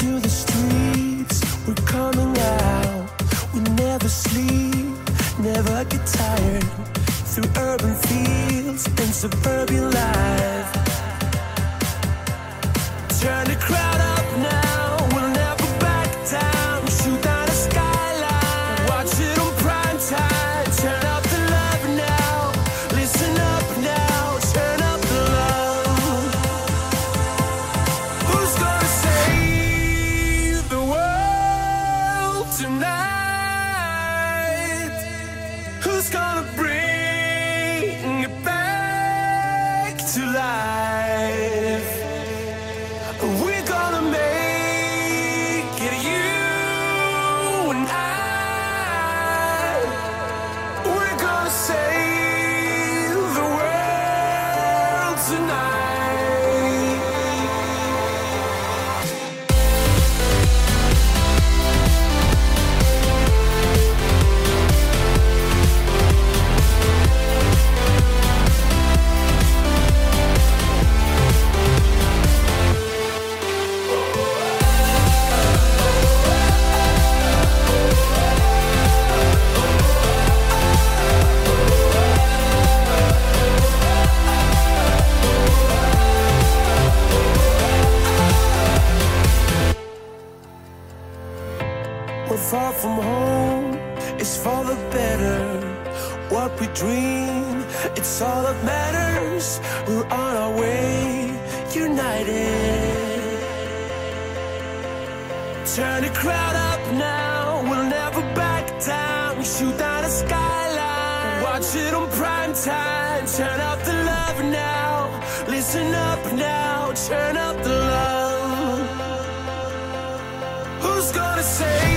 to the streets, we're coming out. We never sleep, never get tired. Through urban fields and suburban life. Tonight? Who's gonna bring it back to life? Far from home, it's for the better. What we dream, it's all that matters. We're on our way, united. Turn the crowd up now, we'll never back down. We shoot down the skyline, watch it on prime time. Turn up the love now, listen up now, turn up the love. Who's gonna save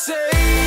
say